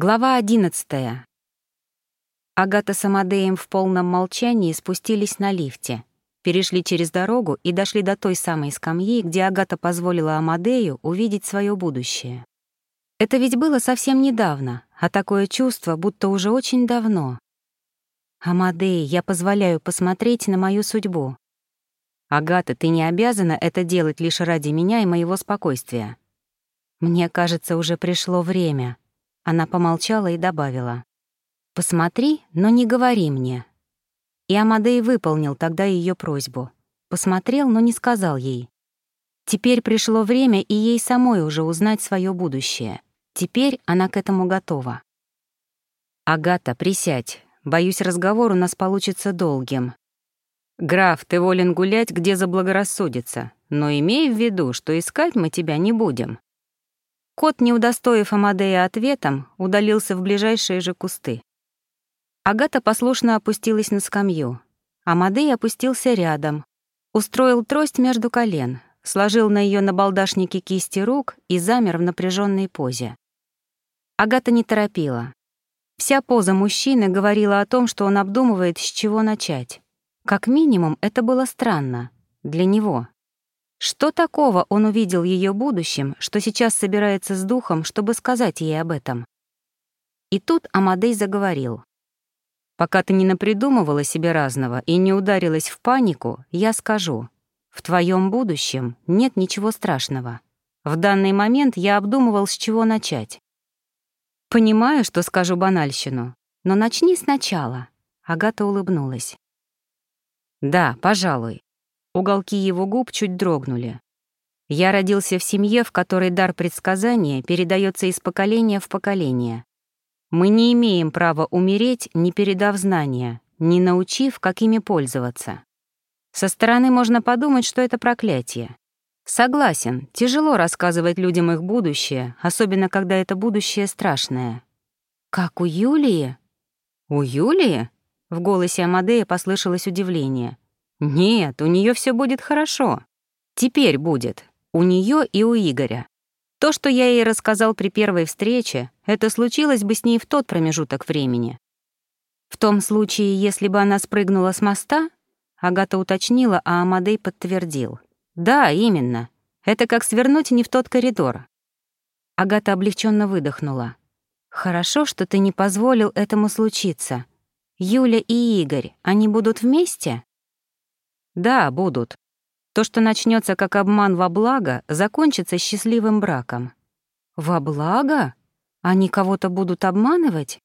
Глава одиннадцатая. Агата с Амадеем в полном молчании спустились на лифте, перешли через дорогу и дошли до той самой скамьи, где Агата позволила Амадею увидеть свое будущее. Это ведь было совсем недавно, а такое чувство, будто уже очень давно. «Амадей, я позволяю посмотреть на мою судьбу». «Агата, ты не обязана это делать лишь ради меня и моего спокойствия». «Мне кажется, уже пришло время», она помолчала и добавила. «Посмотри, но не говори мне». И Амадей выполнил тогда ее просьбу. Посмотрел, но не сказал ей. Теперь пришло время и ей самой уже узнать свое будущее. Теперь она к этому готова. «Агата, присядь. Боюсь, разговор у нас получится долгим. Граф, ты волен гулять, где заблагорассудится, но имей в виду, что искать мы тебя не будем. Кот, не удостоив Амадея ответом, удалился в ближайшие же кусты. Агата послушно опустилась на скамью. Амадей опустился рядом, устроил трость между колен, сложил на ее набалдашнике кисти рук и замер в напряженной позе. Агата не торопила. Вся поза мужчины говорила о том, что он обдумывает, с чего начать. Как минимум, это было странно. Для него. Что такого он увидел ее будущем, что сейчас собирается с духом, чтобы сказать ей об этом? И тут Амадей заговорил. «Пока ты не напридумывала себе разного и не ударилась в панику, я скажу, в твоем будущем нет ничего страшного. В данный момент я обдумывал, с чего начать. Понимаю, что скажу банальщину, но начни сначала». Агата улыбнулась. «Да, пожалуй. Уголки его губ чуть дрогнули. Я родился в семье, в которой дар предсказания передается из поколения в поколение. Мы не имеем права умереть, не передав знания, не научив, как ими пользоваться. Со стороны можно подумать, что это проклятие. Согласен, тяжело рассказывать людям их будущее, особенно когда это будущее страшное. Как у Юлии? У Юлии? В голосе Амадея послышалось удивление. Нет, у нее все будет хорошо. Теперь будет. У нее и у Игоря. То, что я ей рассказал при первой встрече, это случилось бы с ней в тот промежуток времени. В том случае, если бы она спрыгнула с моста, Агата уточнила, а Амадей подтвердил. Да, именно. Это как свернуть не в тот коридор. Агата облегченно выдохнула. Хорошо, что ты не позволил этому случиться. Юля и Игорь, они будут вместе? Да, будут. То, что начнется как обман во благо, закончится счастливым браком. Во благо? Они кого-то будут обманывать?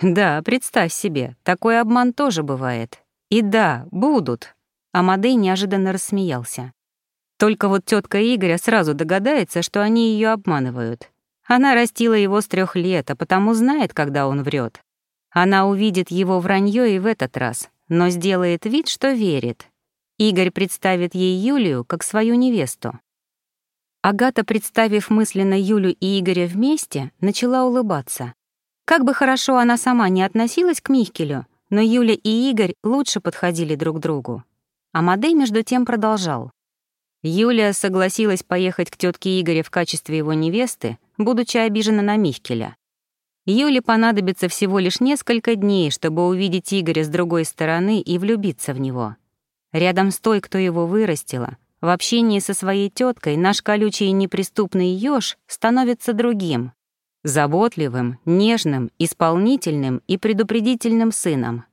Да, представь себе, такой обман тоже бывает. И да, будут. Амадей неожиданно рассмеялся. Только вот тетка Игоря сразу догадается, что они ее обманывают. Она растила его с трех лет, а потому знает, когда он врет. Она увидит его вранье и в этот раз, но сделает вид, что верит. Игорь представит ей Юлию как свою невесту. Агата, представив мысленно Юлю и Игоря вместе, начала улыбаться. Как бы хорошо она сама не относилась к Михкелю, но Юля и Игорь лучше подходили друг другу. А Мадей между тем продолжал. Юлия согласилась поехать к тетке Игоря в качестве его невесты, будучи обижена на Михкеля. Юле понадобится всего лишь несколько дней, чтобы увидеть Игоря с другой стороны и влюбиться в него. Рядом с той, кто его вырастила, в общении со своей теткой наш колючий и неприступный ёж становится другим, заботливым, нежным, исполнительным и предупредительным сыном.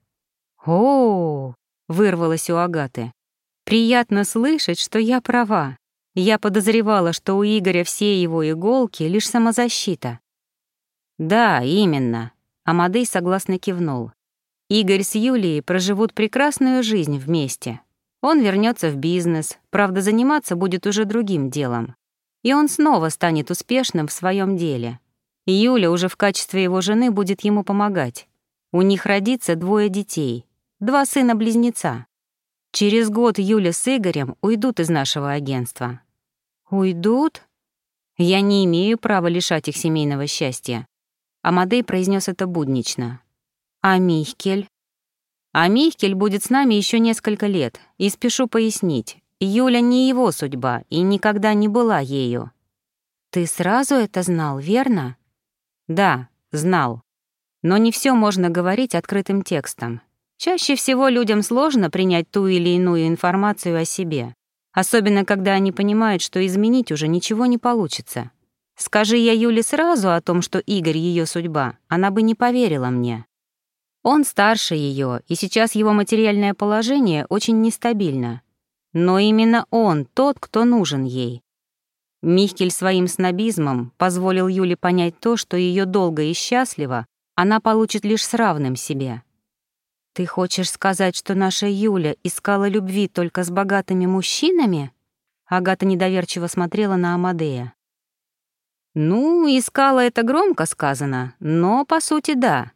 О, вырвалось у Агаты. Приятно слышать, что я права. Я подозревала, что у Игоря все его иголки — лишь самозащита. Да, именно. Амадей согласно кивнул. Игорь с Юлией проживут прекрасную жизнь вместе. Он вернется в бизнес, правда, заниматься будет уже другим делом. И он снова станет успешным в своем деле. Юля уже в качестве его жены будет ему помогать. У них родится двое детей, два сына-близнеца. Через год Юля с Игорем уйдут из нашего агентства. Уйдут? Я не имею права лишать их семейного счастья. Амадей произнес это буднично. А Михкель? А Михкель будет с нами еще несколько лет, и спешу пояснить, Юля не его судьба и никогда не была ею. Ты сразу это знал, верно? Да, знал. Но не все можно говорить открытым текстом. Чаще всего людям сложно принять ту или иную информацию о себе, особенно когда они понимают, что изменить уже ничего не получится. Скажи я Юле сразу о том, что Игорь — ее судьба, она бы не поверила мне. Он старше ее, и сейчас его материальное положение очень нестабильно. Но именно он тот, кто нужен ей. Михкель своим снобизмом позволил Юле понять то, что ее долго и счастливо она получит лишь с равным себе. «Ты хочешь сказать, что наша Юля искала любви только с богатыми мужчинами?» Агата недоверчиво смотрела на Амадея. «Ну, искала это громко сказано, но, по сути, да.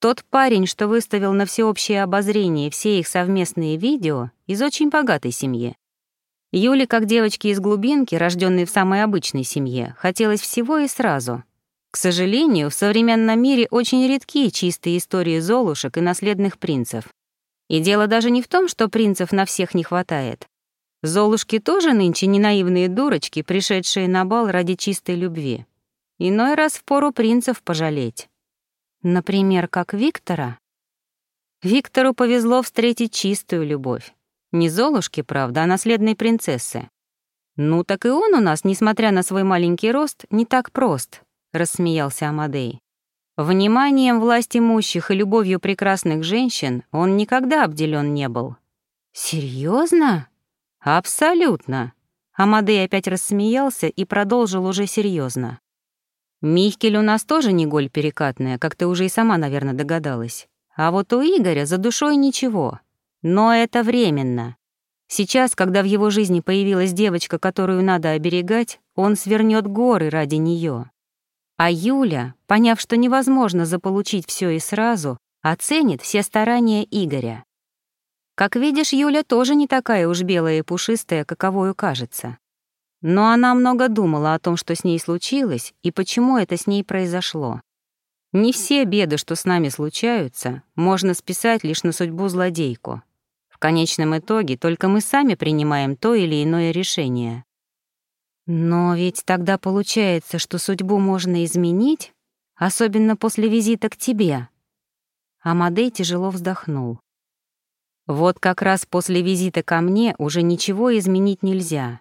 Тот парень, что выставил на всеобщее обозрение все их совместные видео, из очень богатой семьи. Юле, как девочке из глубинки, рожденной в самой обычной семье, хотелось всего и сразу. К сожалению, в современном мире очень редки чистые истории золушек и наследных принцев. И дело даже не в том, что принцев на всех не хватает. Золушки тоже нынче не наивные дурочки, пришедшие на бал ради чистой любви. Иной раз впору принцев пожалеть. Например, как Виктора. Виктору повезло встретить чистую любовь. Не Золушки, правда, а наследной принцессы. Ну так и он у нас, несмотря на свой маленький рост, не так прост, — рассмеялся Амадей. Вниманием власть имущих и любовью прекрасных женщин он никогда обделен не был. Серьезно? Абсолютно. Амадей опять рассмеялся и продолжил уже серьезно. Михкель у нас тоже не голь перекатная, как ты уже и сама, наверное, догадалась. А вот у Игоря за душой ничего. Но это временно. Сейчас, когда в его жизни появилась девочка, которую надо оберегать, он свернет горы ради нее. А Юля, поняв, что невозможно заполучить все и сразу, оценит все старания Игоря. Как видишь, Юля тоже не такая уж белая и пушистая, каковою кажется. Но она много думала о том, что с ней случилось и почему это с ней произошло. Не все беды, что с нами случаются, можно списать лишь на судьбу злодейку. В конечном итоге только мы сами принимаем то или иное решение. Но ведь тогда получается, что судьбу можно изменить, особенно после визита к тебе. Амадей тяжело вздохнул. Вот как раз после визита ко мне уже ничего изменить нельзя.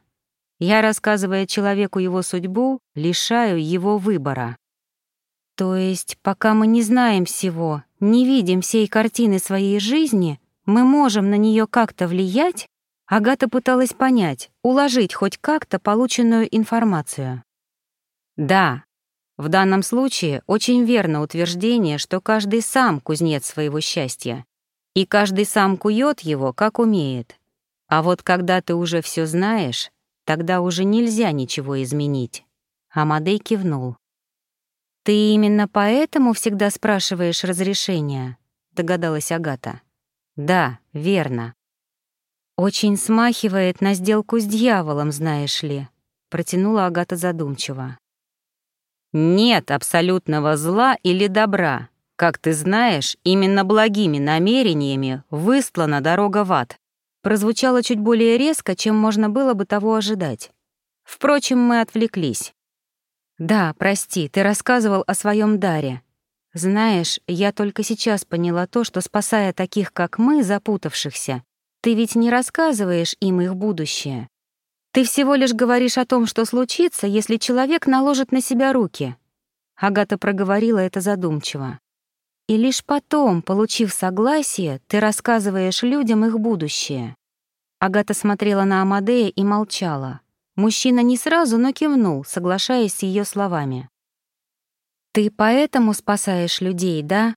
Я, рассказывая человеку его судьбу, лишаю его выбора. То есть, пока мы не знаем всего, не видим всей картины своей жизни, мы можем на нее как-то влиять? Агата пыталась понять, уложить хоть как-то полученную информацию. Да, в данном случае очень верно утверждение, что каждый сам кузнец своего счастья, и каждый сам кует его, как умеет. А вот когда ты уже все знаешь, тогда уже нельзя ничего изменить. Амадей кивнул. «Ты именно поэтому всегда спрашиваешь разрешения?» — догадалась Агата. «Да, верно. «Очень смахивает на сделку с дьяволом, знаешь ли», — протянула Агата задумчиво. «Нет абсолютного зла или добра. Как ты знаешь, именно благими намерениями выстлана дорога в ад». Прозвучало чуть более резко, чем можно было бы того ожидать. Впрочем, мы отвлеклись. «Да, прости, ты рассказывал о своем даре. Знаешь, я только сейчас поняла то, что, спасая таких, как мы, запутавшихся, ты ведь не рассказываешь им их будущее. Ты всего лишь говоришь о том, что случится, если человек наложит на себя руки. Агата проговорила это задумчиво. И лишь потом, получив согласие, ты рассказываешь людям их будущее. Агата смотрела на Амадея и молчала. Мужчина не сразу, но кивнул, соглашаясь с ее словами. «Ты поэтому спасаешь людей, да?»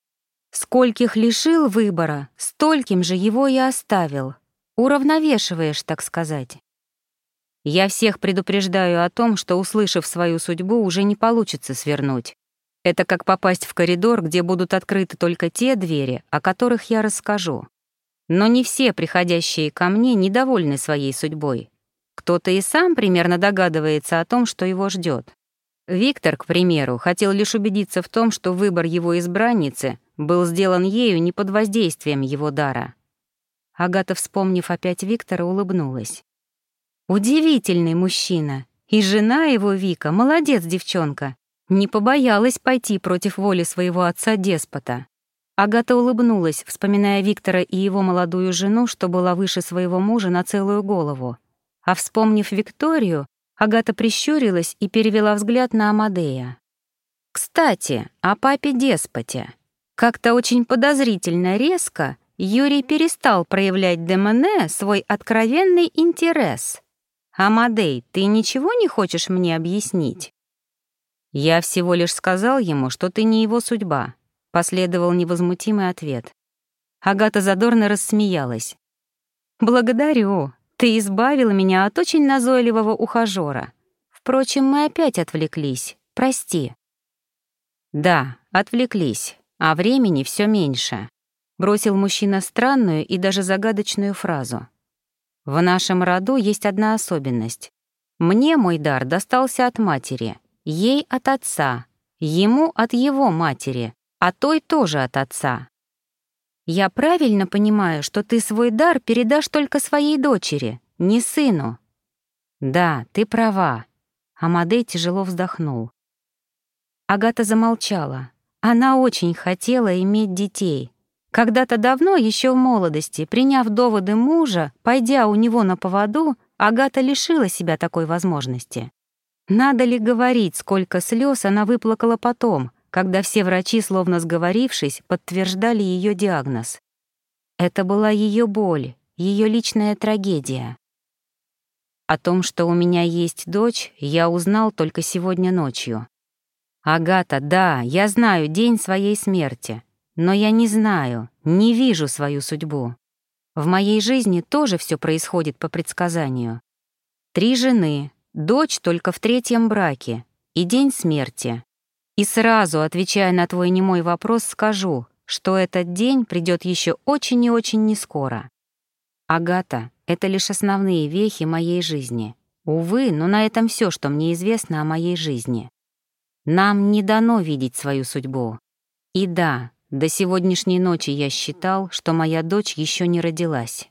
Скольких лишил выбора, стольким же его и оставил. Уравновешиваешь, так сказать. Я всех предупреждаю о том, что, услышав свою судьбу, уже не получится свернуть. Это как попасть в коридор, где будут открыты только те двери, о которых я расскажу. Но не все приходящие ко мне недовольны своей судьбой. Кто-то и сам примерно догадывается о том, что его ждет. Виктор, к примеру, хотел лишь убедиться в том, что выбор его избранницы был сделан ею не под воздействием его дара. Агата, вспомнив опять Виктора, улыбнулась. «Удивительный мужчина. И жена его, Вика, молодец, девчонка. Не побоялась пойти против воли своего отца-деспота. Агата улыбнулась, вспоминая Виктора и его молодую жену, что была выше своего мужа на целую голову. А вспомнив Викторию, Агата прищурилась и перевела взгляд на Амадея. «Кстати, о папе-деспоте. Как-то очень подозрительно резко Юрий перестал проявлять Демоне свой откровенный интерес. «Амадей, ты ничего не хочешь мне объяснить?» «Я всего лишь сказал ему, что ты не его судьба», — последовал невозмутимый ответ. Агата задорно рассмеялась. «Благодарю. Ты избавила меня от очень назойливого ухажёра. Впрочем, мы опять отвлеклись. Прости». «Да, отвлеклись, а времени все меньше», — бросил мужчина странную и даже загадочную фразу. «В нашем роду есть одна особенность. Мне мой дар достался от матери, Ей от отца, ему от его матери, а той тоже от отца. Я правильно понимаю, что ты свой дар передашь только своей дочери, не сыну? Да, ты права. Амадей тяжело вздохнул. Агата замолчала. Она очень хотела иметь детей. Когда-то давно, еще в молодости, приняв доводы мужа, пойдя у него на поводу, Агата лишила себя такой возможности. Надо ли говорить, сколько слез она выплакала потом, когда все врачи, словно сговорившись, подтверждали ее диагноз? Это была ее боль, ее личная трагедия. О том, что у меня есть дочь, я узнал только сегодня ночью. Агата, да, я знаю день своей смерти, но я не знаю, не вижу свою судьбу. В моей жизни тоже все происходит по предсказанию. Три жены, Дочь только в третьем браке и день смерти. И сразу, отвечая на твой немой вопрос, скажу, что этот день придет еще очень и очень нескоро. Агата — это лишь основные вехи моей жизни. Увы, но на этом все, что мне известно о моей жизни. Нам не дано видеть свою судьбу. И да, до сегодняшней ночи я считал, что моя дочь еще не родилась.